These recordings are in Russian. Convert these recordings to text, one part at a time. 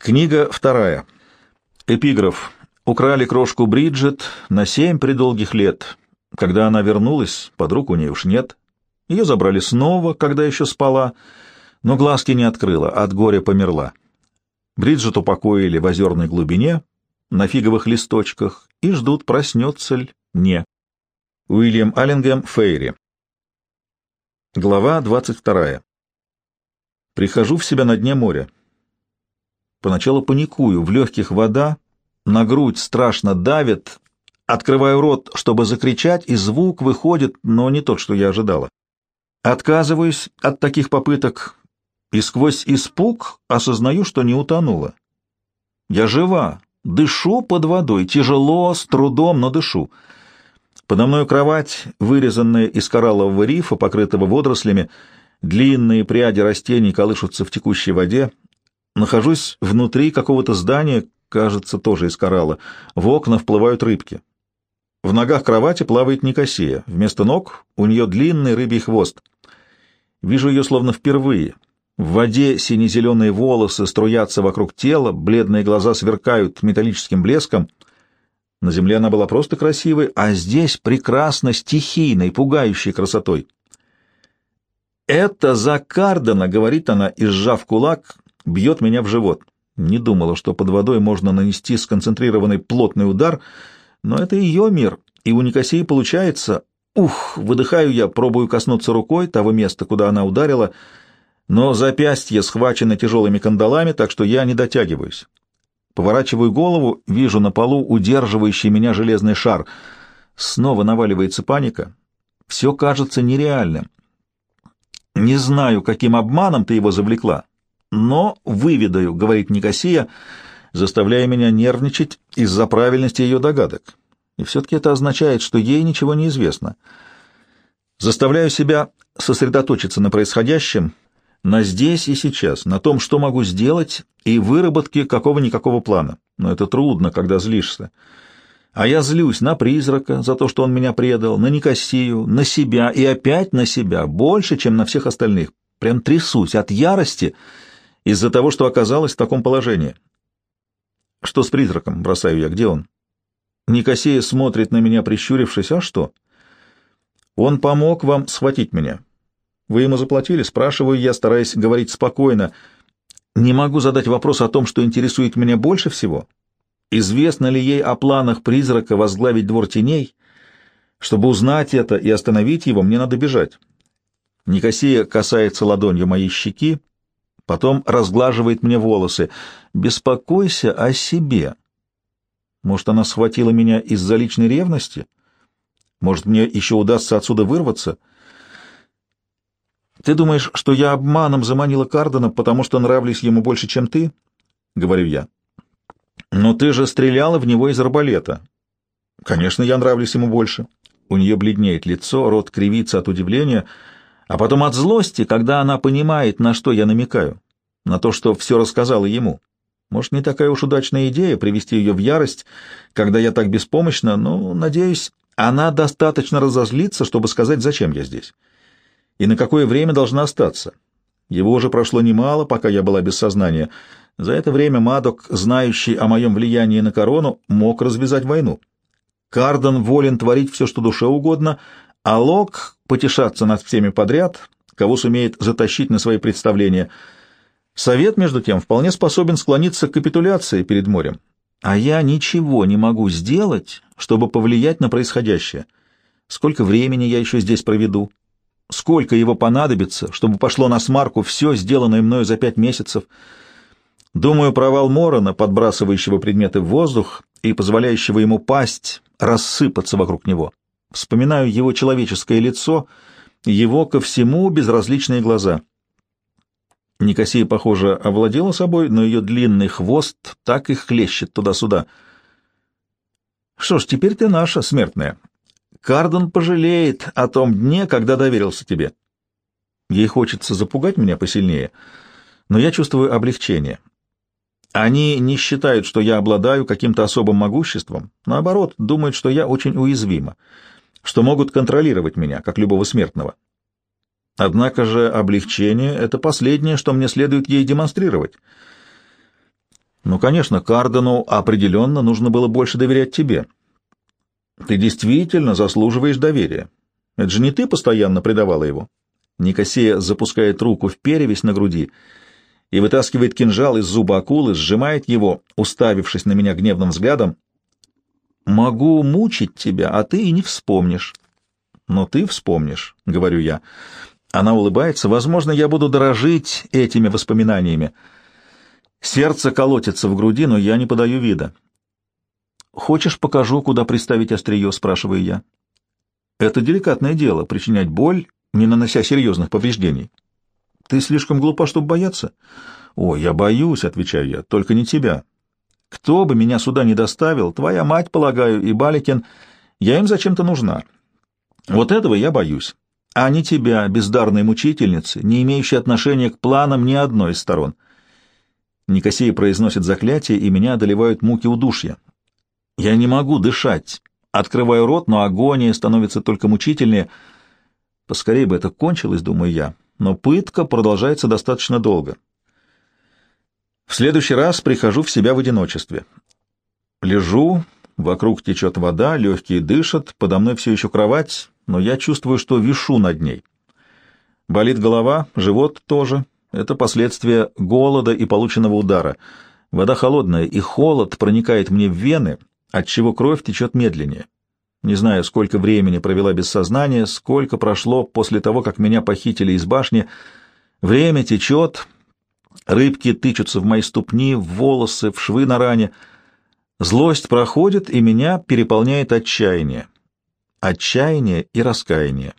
Книга вторая. Эпиграф. Украли крошку Бриджит на семь предолгих лет. Когда она вернулась, подруг у нее уж нет. Ее забрали снова, когда еще спала, но глазки не открыла, от горя померла. Бриджит упокоили в озерной глубине, на фиговых листочках, и ждут, проснется ли, не. Уильям Аллингем Фейри. Глава двадцать вторая. Прихожу в себя на дне моря. Поначалу паникую, в легких вода, на грудь страшно давит, открываю рот, чтобы закричать, и звук выходит, но не тот, что я ожидала. Отказываюсь от таких попыток и сквозь испуг осознаю, что не утонула. Я жива, дышу под водой, тяжело, с трудом, но дышу. Подо мной кровать, вырезанная из кораллового рифа, покрытого водорослями, длинные пряди растений колышутся в текущей воде, Нахожусь внутри какого-то здания, кажется, тоже из коралла. В окна вплывают рыбки. В ногах кровати плавает Никосия. Вместо ног у нее длинный рыбий хвост. Вижу ее словно впервые. В воде сине-зеленые волосы струятся вокруг тела, бледные глаза сверкают металлическим блеском. На земле она была просто красивой, а здесь прекрасно стихийной, пугающей красотой. «Это за Кардена», — говорит она, и, сжав кулак, бьет меня в живот. Не думала, что под водой можно нанести сконцентрированный плотный удар, но это ее мир, и у Никосии получается. Ух, выдыхаю я, пробую коснуться рукой того места, куда она ударила, но запястье схвачено тяжелыми кандалами, так что я не дотягиваюсь. Поворачиваю голову, вижу на полу удерживающий меня железный шар. Снова наваливается паника. Все кажется нереальным. Не знаю, каким обманом ты его завлекла, но выведаю, — говорит Никосия, заставляя меня нервничать из-за правильности ее догадок. И все-таки это означает, что ей ничего не известно. Заставляю себя сосредоточиться на происходящем, на здесь и сейчас, на том, что могу сделать, и выработке какого-никакого плана. Но это трудно, когда злишься. А я злюсь на призрака за то, что он меня предал, на Никосию, на себя и опять на себя, больше, чем на всех остальных. Прям трясусь от ярости — из-за того, что оказалась в таком положении. Что с призраком? Бросаю я. Где он? Никосея смотрит на меня, прищурившись. А что? Он помог вам схватить меня. Вы ему заплатили? Спрашиваю я, стараясь говорить спокойно. Не могу задать вопрос о том, что интересует меня больше всего. Известно ли ей о планах призрака возглавить двор теней? Чтобы узнать это и остановить его, мне надо бежать. Никосия касается ладонью моей щеки, Потом разглаживает мне волосы. «Беспокойся о себе». Может, она схватила меня из-за личной ревности? Может, мне еще удастся отсюда вырваться? Ты думаешь, что я обманом заманила Кардена, потому что нравлюсь ему больше, чем ты? — говорю я. Но ты же стреляла в него из арбалета. Конечно, я нравлюсь ему больше. У нее бледнеет лицо, рот кривится от удивления — а потом от злости, когда она понимает, на что я намекаю, на то, что все рассказала ему. Может, не такая уж удачная идея привести ее в ярость, когда я так беспомощна, но, надеюсь, она достаточно разозлится, чтобы сказать, зачем я здесь. И на какое время должна остаться. Его уже прошло немало, пока я была без сознания. За это время Мадок, знающий о моем влиянии на корону, мог развязать войну. Карден волен творить все, что душе угодно, а Лок потешаться над всеми подряд, кого сумеет затащить на свои представления. Совет, между тем, вполне способен склониться к капитуляции перед морем. А я ничего не могу сделать, чтобы повлиять на происходящее. Сколько времени я еще здесь проведу? Сколько его понадобится, чтобы пошло на смарку все, сделанное мною за пять месяцев? Думаю, провал Морона, подбрасывающего предметы в воздух и позволяющего ему пасть, рассыпаться вокруг него. Вспоминаю его человеческое лицо, его ко всему безразличные глаза. Никосия, похоже, овладела собой, но ее длинный хвост так и хлещет туда-сюда. Что ж, теперь ты наша, смертная. Кардон пожалеет о том дне, когда доверился тебе. Ей хочется запугать меня посильнее, но я чувствую облегчение. Они не считают, что я обладаю каким-то особым могуществом, наоборот, думают, что я очень уязвима что могут контролировать меня, как любого смертного. Однако же облегчение — это последнее, что мне следует ей демонстрировать. Ну, конечно, Кардену определенно нужно было больше доверять тебе. Ты действительно заслуживаешь доверия. Это же не ты постоянно предавала его. Никосия запускает руку в перевязь на груди и вытаскивает кинжал из зуба акулы, сжимает его, уставившись на меня гневным взглядом. «Могу мучить тебя, а ты и не вспомнишь». «Но ты вспомнишь», — говорю я. Она улыбается. «Возможно, я буду дорожить этими воспоминаниями». Сердце колотится в груди, но я не подаю вида. «Хочешь, покажу, куда приставить острие?» — спрашиваю я. «Это деликатное дело — причинять боль, не нанося серьезных повреждений. Ты слишком глупа, чтобы бояться?» «О, я боюсь», — отвечаю я, — «только не тебя. Кто бы меня сюда не доставил, твоя мать, полагаю, и Баликин, я им зачем-то нужна. Вот этого я боюсь, а не тебя, бездарной мучительницы, не имеющей отношения к планам ни одной из сторон». Никосия произносит заклятие, и меня одолевают муки удушья. Я не могу дышать. Открываю рот, но агония становится только мучительнее. Поскорее бы это кончилось, думаю я, но пытка продолжается достаточно долго. Следующий раз прихожу в себя в одиночестве. Лежу, вокруг течет вода, легкие дышат, подо мной все еще кровать, но я чувствую, что вишу над ней. Болит голова, живот тоже. Это последствия голода и полученного удара. Вода холодная, и холод проникает мне в вены, отчего кровь течет медленнее. Не знаю, сколько времени провела без сознания, сколько прошло после того, как меня похитили из башни. Время течет, рыбки тычутся в мои ступни, в волосы, в швы на ране. Злость проходит, и меня переполняет отчаяние. Отчаяние и раскаяние.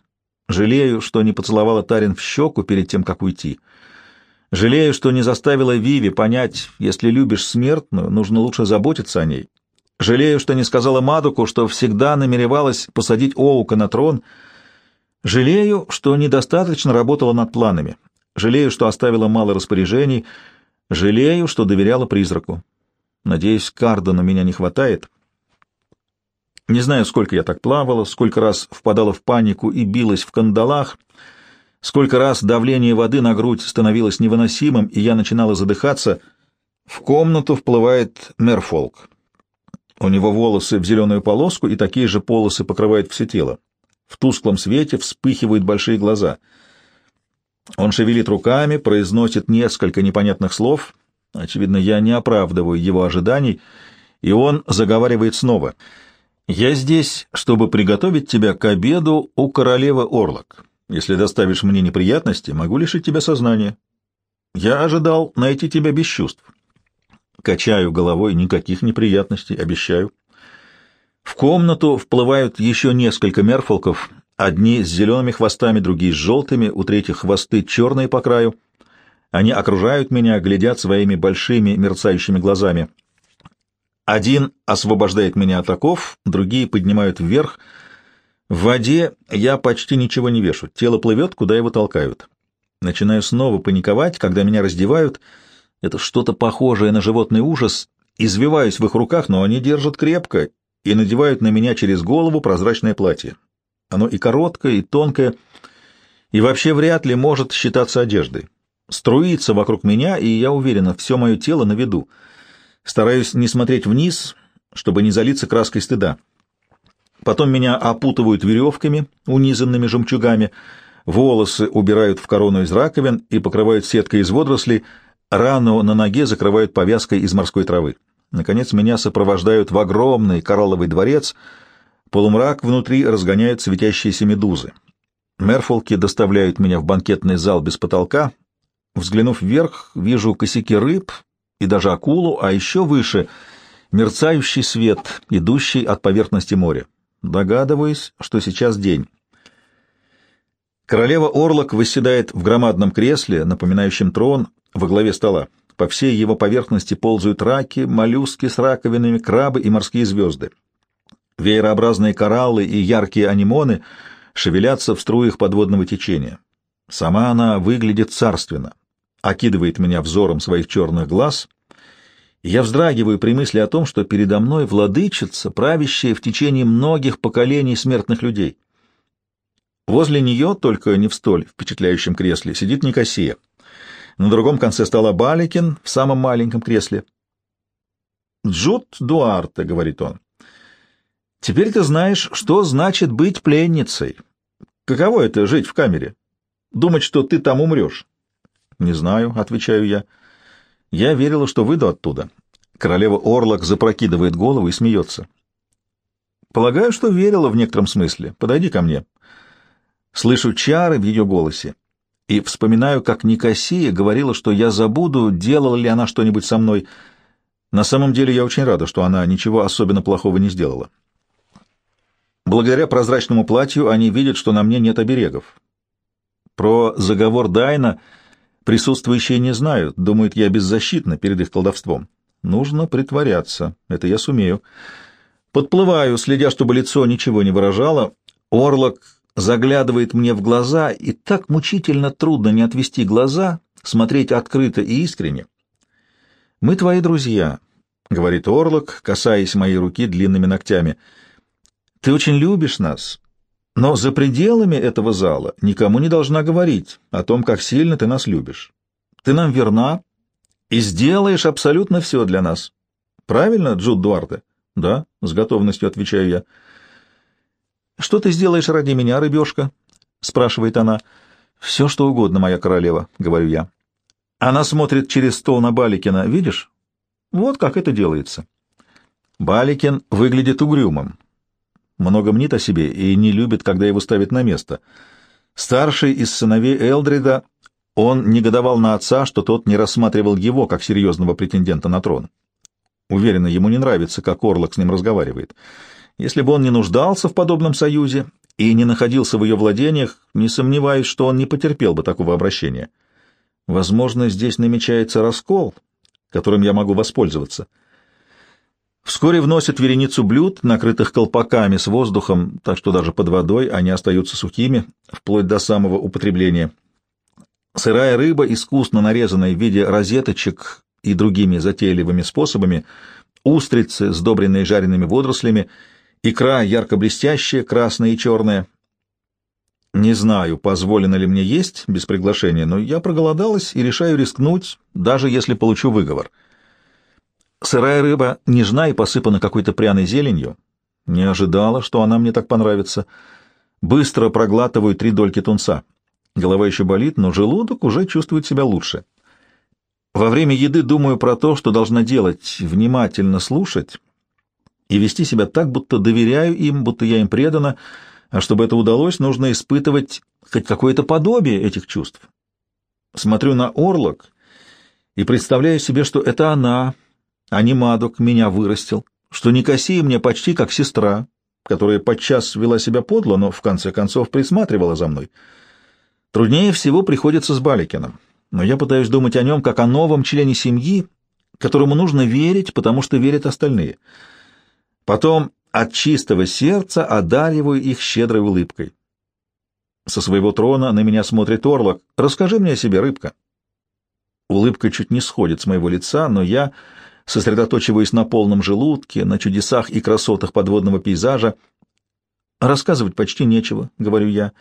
Жалею, что не поцеловала Тарин в щеку перед тем, как уйти. Жалею, что не заставила Виви понять, если любишь смертную, нужно лучше заботиться о ней. Жалею, что не сказала Мадуку, что всегда намеревалась посадить Оука на трон. Жалею, что недостаточно работала над планами. Жалею, что оставила мало распоряжений. Жалею, что доверяла призраку. Надеюсь, Кардена меня не хватает. Не знаю, сколько я так плавала, сколько раз впадала в панику и билась в кандалах, сколько раз давление воды на грудь становилось невыносимым, и я начинала задыхаться. В комнату вплывает Мерфолк. У него волосы в зеленую полоску, и такие же полосы покрывают все тело. В тусклом свете вспыхивают большие глаза. Он шевелит руками, произносит несколько непонятных слов. Очевидно, я не оправдываю его ожиданий, и он заговаривает снова. «Я здесь, чтобы приготовить тебя к обеду у королевы Орлок. Если доставишь мне неприятности, могу лишить тебя сознания. Я ожидал найти тебя без чувств. Качаю головой, никаких неприятностей, обещаю. В комнату вплывают еще несколько мерфолков, одни с зелеными хвостами, другие с желтыми, у третьих хвосты черные по краю. Они окружают меня, глядят своими большими мерцающими глазами. Один освобождает меня от оков, другие поднимают вверх. В воде я почти ничего не вешу, тело плывет, куда его толкают. Начинаю снова паниковать, когда меня раздевают — это что-то похожее на животный ужас. Извиваюсь в их руках, но они держат крепко и надевают на меня через голову прозрачное платье. Оно и короткое, и тонкое, и вообще вряд ли может считаться одеждой. Струится вокруг меня, и я уверена, все мое тело на виду. Стараюсь не смотреть вниз, чтобы не залиться краской стыда. Потом меня опутывают веревками, унизанными жемчугами, волосы убирают в корону из раковин и покрывают сеткой из водорослей, Рану на ноге закрывают повязкой из морской травы. Наконец меня сопровождают в огромный коралловый дворец. Полумрак внутри разгоняют светящиеся медузы. Мерфолки доставляют меня в банкетный зал без потолка. Взглянув вверх, вижу косяки рыб и даже акулу, а еще выше — мерцающий свет, идущий от поверхности моря. Догадываюсь, что сейчас день. Королева Орлок восседает в громадном кресле, напоминающем трон, во главе стола. По всей его поверхности ползают раки, моллюски с раковинами, крабы и морские звезды. Веерообразные кораллы и яркие анимоны шевелятся в струях подводного течения. Сама она выглядит царственно, окидывает меня взором своих черных глаз, и я вздрагиваю при мысли о том, что передо мной владычица, правящая в течение многих поколений смертных людей. Возле нее, только не в столь впечатляющем кресле, сидит Никосия — на другом конце стола Баликин в самом маленьком кресле. Джуд Дуарте, — говорит он. Теперь ты знаешь, что значит быть пленницей. Каково это — жить в камере? Думать, что ты там умрешь? — Не знаю, — отвечаю я. Я верила, что выйду оттуда. Королева Орлок запрокидывает голову и смеется. Полагаю, что верила в некотором смысле. Подойди ко мне. Слышу чары в ее голосе и вспоминаю, как Никосия говорила, что я забуду, делала ли она что-нибудь со мной. На самом деле я очень рада, что она ничего особенно плохого не сделала. Благодаря прозрачному платью они видят, что на мне нет оберегов. Про заговор Дайна присутствующие не знают, думают, я беззащитна перед их колдовством. Нужно притворяться, это я сумею. Подплываю, следя, чтобы лицо ничего не выражало. Орлок заглядывает мне в глаза, и так мучительно трудно не отвести глаза, смотреть открыто и искренне. «Мы твои друзья», — говорит Орлок, касаясь моей руки длинными ногтями. «Ты очень любишь нас, но за пределами этого зала никому не должна говорить о том, как сильно ты нас любишь. Ты нам верна и сделаешь абсолютно все для нас. Правильно, Джуд Дуарте?» «Да», — с готовностью отвечаю я. «Что ты сделаешь ради меня, рыбешка?» — спрашивает она. «Все, что угодно, моя королева», — говорю я. Она смотрит через стол на Баликина. «Видишь? Вот как это делается». Баликин выглядит угрюмым. Много мнит о себе и не любит, когда его ставят на место. Старший из сыновей Элдрида, он негодовал на отца, что тот не рассматривал его как серьезного претендента на трон. Уверенно, ему не нравится, как Орлок с ним разговаривает. Если бы он не нуждался в подобном союзе и не находился в ее владениях, не сомневаюсь, что он не потерпел бы такого обращения. Возможно, здесь намечается раскол, которым я могу воспользоваться. Вскоре вносят вереницу блюд, накрытых колпаками с воздухом, так что даже под водой они остаются сухими, вплоть до самого употребления. Сырая рыба, искусно нарезанная в виде розеточек и другими затейливыми способами, устрицы, сдобренные жареными водорослями, икра ярко-блестящая, красная и черная. Не знаю, позволено ли мне есть без приглашения, но я проголодалась и решаю рискнуть, даже если получу выговор. Сырая рыба нежна и посыпана какой-то пряной зеленью. Не ожидала, что она мне так понравится. Быстро проглатываю три дольки тунца. Голова еще болит, но желудок уже чувствует себя лучше. Во время еды думаю про то, что должна делать, внимательно слушать и вести себя так, будто доверяю им, будто я им предана, а чтобы это удалось, нужно испытывать хоть какое-то подобие этих чувств. Смотрю на Орлок и представляю себе, что это она, а не Мадок, меня вырастил, что Никосия мне почти как сестра, которая подчас вела себя подло, но в конце концов присматривала за мной. Труднее всего приходится с Баликиным но я пытаюсь думать о нем как о новом члене семьи, которому нужно верить, потому что верят остальные. Потом от чистого сердца одариваю их щедрой улыбкой. Со своего трона на меня смотрит Орлок. «Расскажи мне о себе, рыбка». Улыбка чуть не сходит с моего лица, но я сосредоточиваюсь на полном желудке, на чудесах и красотах подводного пейзажа. «Рассказывать почти нечего», — говорю я.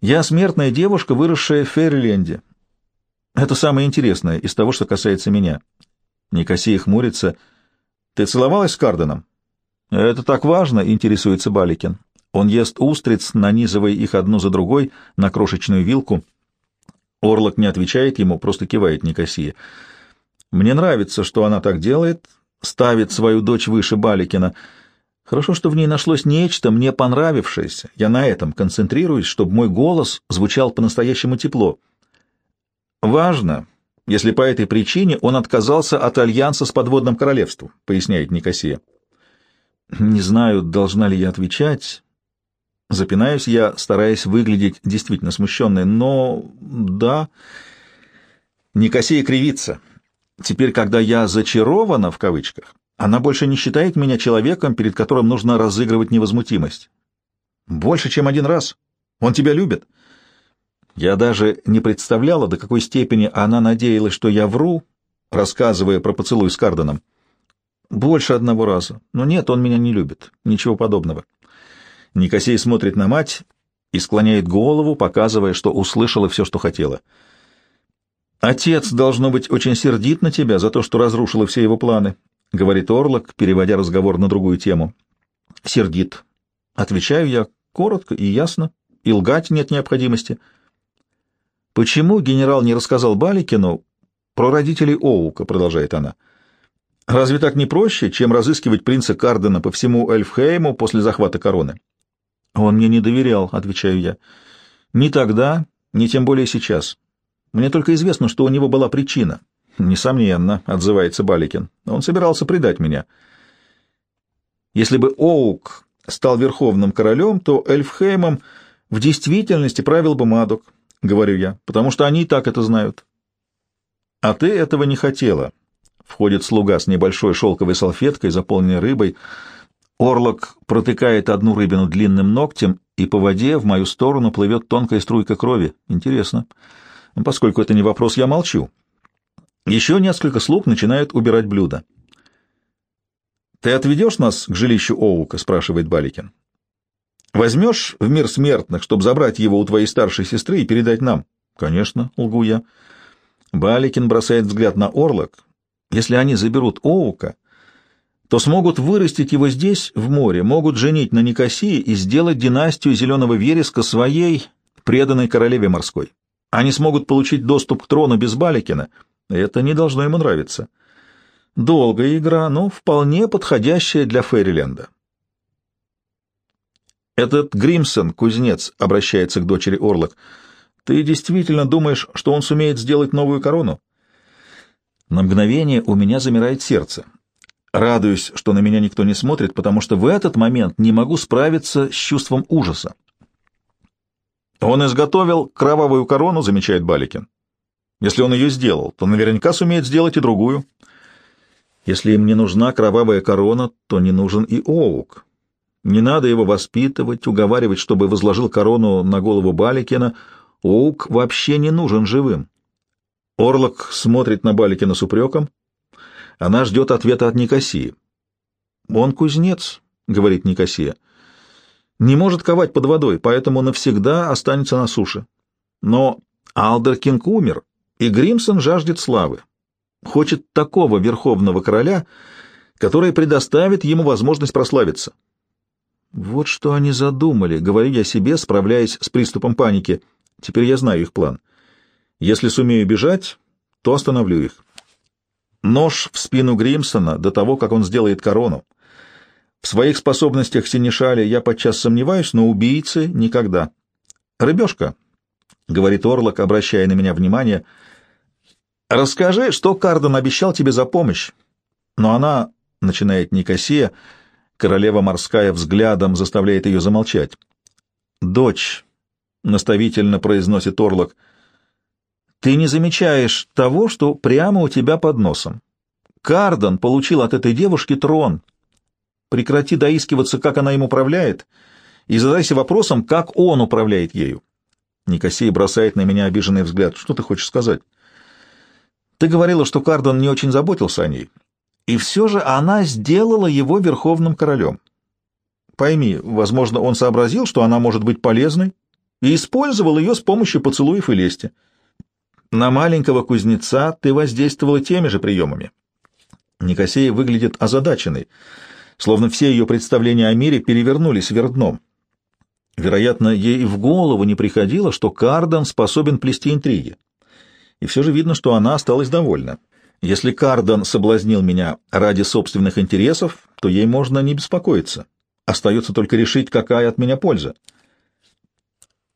«Я смертная девушка, выросшая в Фейрленде, это самое интересное из того, что касается меня. Никосия хмурится. Ты целовалась с Карденом? Это так важно, интересуется Баликин. Он ест устриц, нанизывая их одну за другой на крошечную вилку. Орлок не отвечает ему, просто кивает Никосия. Мне нравится, что она так делает, ставит свою дочь выше Баликина. Хорошо, что в ней нашлось нечто, мне понравившееся. Я на этом концентрируюсь, чтобы мой голос звучал по-настоящему тепло. Важно, если по этой причине он отказался от альянса с подводным королевством, поясняет Никосия. Не знаю, должна ли я отвечать. Запинаюсь я, стараясь выглядеть действительно смущенной, но да. Никосия кривится. Теперь, когда я «зачарована» в кавычках, она больше не считает меня человеком, перед которым нужно разыгрывать невозмутимость. Больше, чем один раз. Он тебя любит. Я даже не представляла, до какой степени она надеялась, что я вру, рассказывая про поцелуй с Карденом. Больше одного раза. Но нет, он меня не любит. Ничего подобного. Никосей смотрит на мать и склоняет голову, показывая, что услышала все, что хотела. Отец, должно быть, очень сердит на тебя за то, что разрушила все его планы. — говорит Орлок, переводя разговор на другую тему. «Сердит». Отвечаю я коротко и ясно, и лгать нет необходимости. «Почему генерал не рассказал Баликину про родителей Оука?» — продолжает она. «Разве так не проще, чем разыскивать принца Кардена по всему Эльфхейму после захвата короны?» «Он мне не доверял», — отвечаю я. «Ни тогда, ни тем более сейчас. Мне только известно, что у него была причина». «Несомненно», — отзывается Баликин. «Он собирался предать меня». Если бы Оук стал верховным королем, то Эльфхеймом в действительности правил бы Мадок, — говорю я, — потому что они и так это знают. — А ты этого не хотела. Входит слуга с небольшой шелковой салфеткой, заполненной рыбой. Орлок протыкает одну рыбину длинным ногтем, и по воде в мою сторону плывет тонкая струйка крови. Интересно. Поскольку это не вопрос, я молчу. Еще несколько слуг начинают убирать блюда. «Ты отведешь нас к жилищу Оука?» — спрашивает Баликин. «Возьмешь в мир смертных, чтобы забрать его у твоей старшей сестры и передать нам?» «Конечно», — лгу я. Баликин бросает взгляд на Орлок. «Если они заберут Оука, то смогут вырастить его здесь, в море, могут женить на Никосии и сделать династию Зеленого Вереска своей, преданной королеве морской. Они смогут получить доступ к трону без Баликина. Это не должно ему нравиться». Долгая игра, но вполне подходящая для Фейриленда. «Этот Гримсон, кузнец, обращается к дочери Орлок. Ты действительно думаешь, что он сумеет сделать новую корону?» На мгновение у меня замирает сердце. Радуюсь, что на меня никто не смотрит, потому что в этот момент не могу справиться с чувством ужаса. «Он изготовил кровавую корону», — замечает Баликин. «Если он ее сделал, то наверняка сумеет сделать и другую». Если им не нужна кровавая корона, то не нужен и Оук. Не надо его воспитывать, уговаривать, чтобы возложил корону на голову Баликина. Оук вообще не нужен живым. Орлок смотрит на Баликина с упреком. Она ждет ответа от Никосии. «Он кузнец», — говорит Никосия. «Не может ковать под водой, поэтому навсегда останется на суше. Но Алдеркинг умер, и Гримсон жаждет славы хочет такого верховного короля, который предоставит ему возможность прославиться. Вот что они задумали, говорю я себе, справляясь с приступом паники. Теперь я знаю их план. Если сумею бежать, то остановлю их. Нож в спину Гримсона до того, как он сделает корону. В своих способностях Синишаля я подчас сомневаюсь, но убийцы никогда. «Рыбешка», — говорит Орлок, обращая на меня внимание, — Расскажи, что Кардон обещал тебе за помощь. Но она, начинает Никосия, королева морская взглядом заставляет ее замолчать. Дочь, наставительно произносит Орлок, ты не замечаешь того, что прямо у тебя под носом. Кардон получил от этой девушки трон. Прекрати доискиваться, как она им управляет, и задайся вопросом, как он управляет ею. Никосия бросает на меня обиженный взгляд. Что ты хочешь сказать? Ты говорила, что Кардон не очень заботился о ней, и все же она сделала его верховным королем. Пойми, возможно, он сообразил, что она может быть полезной, и использовал ее с помощью поцелуев и лести. На маленького кузнеца ты воздействовала теми же приемами. Никосея выглядит озадаченной, словно все ее представления о мире перевернулись вверх дном. Вероятно, ей в голову не приходило, что Кардон способен плести интриги и все же видно, что она осталась довольна. Если Кардон соблазнил меня ради собственных интересов, то ей можно не беспокоиться. Остается только решить, какая от меня польза.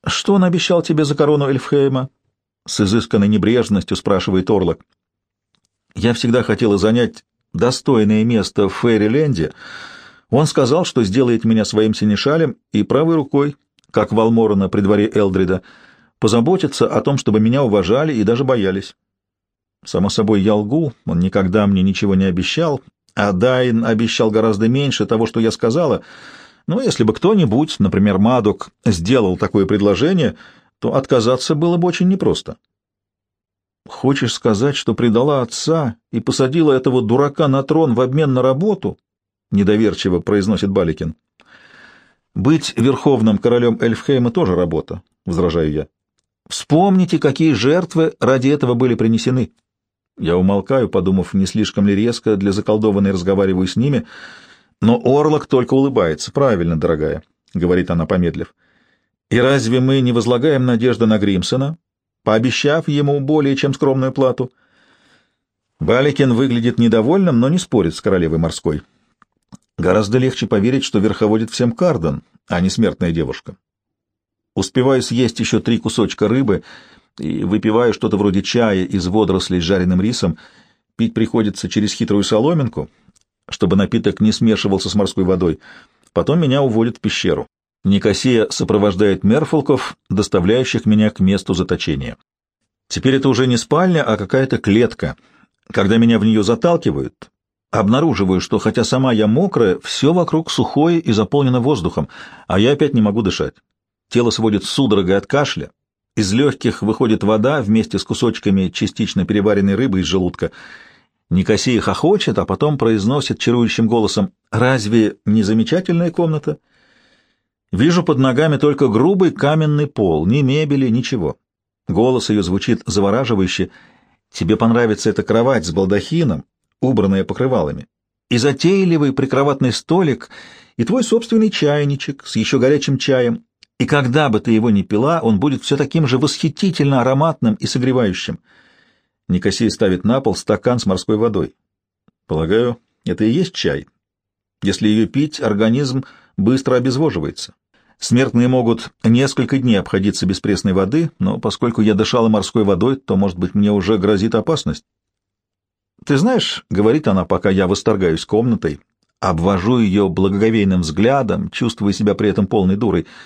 «Что он обещал тебе за корону Эльфхейма?» — с изысканной небрежностью спрашивает Орлок. «Я всегда хотела занять достойное место в Фейриленде. Он сказал, что сделает меня своим синешалем и правой рукой, как Валморона при дворе Элдрида — позаботиться о том, чтобы меня уважали и даже боялись. Само собой, я лгу, он никогда мне ничего не обещал, а Дайн обещал гораздо меньше того, что я сказала. Но если бы кто-нибудь, например, Мадок, сделал такое предложение, то отказаться было бы очень непросто. Хочешь сказать, что предала отца и посадила этого дурака на трон в обмен на работу? Недоверчиво произносит Баликин. Быть верховным королем Эльфхейма тоже работа, возражаю я. Вспомните, какие жертвы ради этого были принесены. Я умолкаю, подумав, не слишком ли резко для заколдованной разговариваю с ними, но Орлок только улыбается. «Правильно, дорогая», — говорит она, помедлив. «И разве мы не возлагаем надежды на Гримсона, пообещав ему более чем скромную плату?» Баликин выглядит недовольным, но не спорит с королевой морской. Гораздо легче поверить, что верховодит всем Карден, а не смертная девушка. Успеваю съесть еще три кусочка рыбы и выпиваю что-то вроде чая из водорослей с жареным рисом. Пить приходится через хитрую соломинку, чтобы напиток не смешивался с морской водой. Потом меня уводят в пещеру. Никосия сопровождает мерфолков, доставляющих меня к месту заточения. Теперь это уже не спальня, а какая-то клетка. Когда меня в нее заталкивают, обнаруживаю, что хотя сама я мокрая, все вокруг сухое и заполнено воздухом, а я опять не могу дышать. Тело сводит судорогой от кашля, из легких выходит вода вместе с кусочками частично переваренной рыбы из желудка. Никосия хохочет, а потом произносит чарующим голосом «Разве не замечательная комната?» Вижу под ногами только грубый каменный пол, ни мебели, ничего. Голос ее звучит завораживающе. «Тебе понравится эта кровать с балдахином, убранная покрывалами, и затейливый прикроватный столик, и твой собственный чайничек с еще горячим чаем, и когда бы ты его ни пила, он будет все таким же восхитительно ароматным и согревающим. Никосия ставит на пол стакан с морской водой. Полагаю, это и есть чай. Если ее пить, организм быстро обезвоживается. Смертные могут несколько дней обходиться без пресной воды, но поскольку я дышала морской водой, то, может быть, мне уже грозит опасность. «Ты знаешь, — говорит она, пока я восторгаюсь комнатой, обвожу ее благоговейным взглядом, чувствуя себя при этом полной дурой, —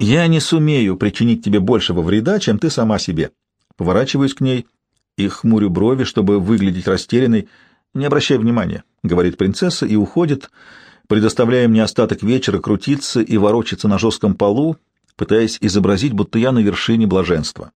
я не сумею причинить тебе большего вреда, чем ты сама себе. Поворачиваюсь к ней и хмурю брови, чтобы выглядеть растерянной. Не обращай внимания, — говорит принцесса и уходит, предоставляя мне остаток вечера крутиться и ворочаться на жестком полу, пытаясь изобразить, будто я на вершине блаженства.